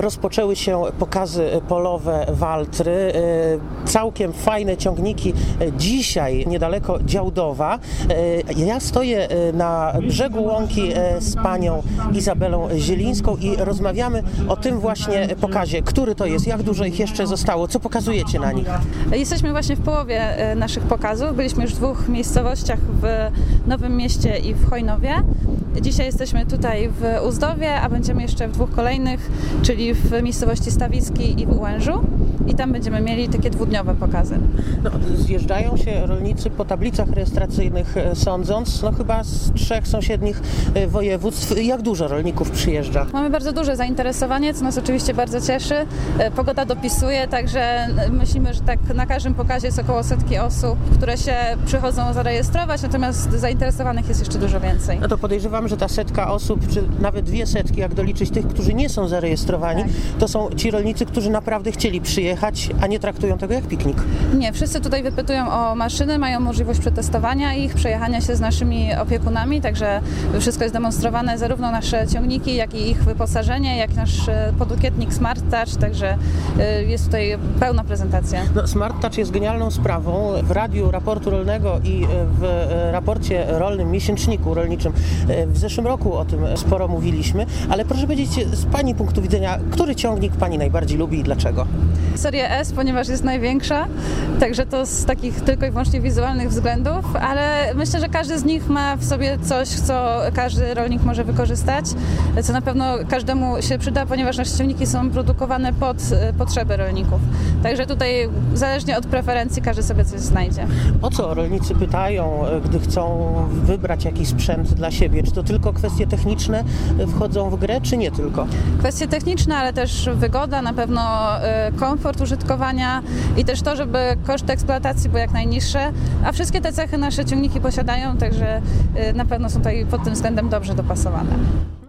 Rozpoczęły się pokazy polowe Waltry. E, Całkiem fajne ciągniki. E, Dzisiaj niedaleko Działdowa. E, Ja stoję na brzegu łąki z panią Izabelą Zielińską i rozmawiamy o tym właśnie pokazie. Który to jest? Jak dużo ich jeszcze zostało? Co pokazujecie na nich? Jesteśmy właśnie w połowie naszych pokazów. Byliśmy już w dwóch miejscowościach w Nowym Mieście i w Chojnowie. Dzisiaj jesteśmy tutaj w Uzdowie, a będziemy jeszcze w dwóch kolejnych, czyli w miejscowości Stawicki i w Ułężu. I tam będziemy mieli takie dwudniowe pokazy. No, zjeżdżają się rolnicy po tablicach rejestracyjnych e, sądząc, no chyba z trzech sąsiednich e, województw. Jak dużo rolników przyjeżdża? Mamy bardzo duże zainteresowanie, co nas oczywiście bardzo cieszy. E, Pogoda dopisuje, także myślimy, że tak na każdym pokazie jest około setki osób, które się przychodzą zarejestrować, natomiast zainteresowanych jest jeszcze dużo więcej. No to podejrzewam, że ta setka osób, czy nawet dwie setki, jak doliczyć tych, którzy nie są zarejestrowani, to są ci rolnicy, którzy naprawdę chcieli przyjechać, a nie traktują tego jak piknik. Nie, wszyscy tutaj wypytują o maszyny, mają możliwość przetestowania ich, przejechania się z naszymi opiekunami, także wszystko jest demonstrowane, zarówno nasze ciągniki, jak i ich wyposażenie, jak nasz e, podukietnik Smart Touch, także e, jest tutaj pełna prezentacja. No, Smart Touch jest genialną sprawą. W radiu raportu rolnego i e, w raporcie rolnym, miesięczniku rolniczym e, w zeszłym roku o tym sporo mówiliśmy, ale proszę powiedzieć z Pani punktu widzenia, który ciągnik Pani najbardziej lubi i dlaczego? Serię S, ponieważ jest największa, także to z takich tylko i wyłącznie wizualnych względów, ale myślę, że każdy z nich ma w sobie coś, co każdy rolnik może wykorzystać, co na pewno każdemu się przyda, ponieważ nasze ciągniki są produkowane pod e, potrzeby rolników. Także tutaj zależnie od preferencji każdy sobie coś znajdzie. O co rolnicy pytają, e, gdy chcą wybrać jakiś sprzęt dla siebie? Czy to tylko kwestie techniczne wchodzą w grę, czy nie tylko? Kwestie techniczne, ale też wygoda, na pewno e, komfort użytkowania i też to, żeby koszty eksploatacji były jak najniższe, a wszystkie te cechy nasze ciągniki posiadają, także e, na pewno są tutaj pod tym względem dobrze dopasowane.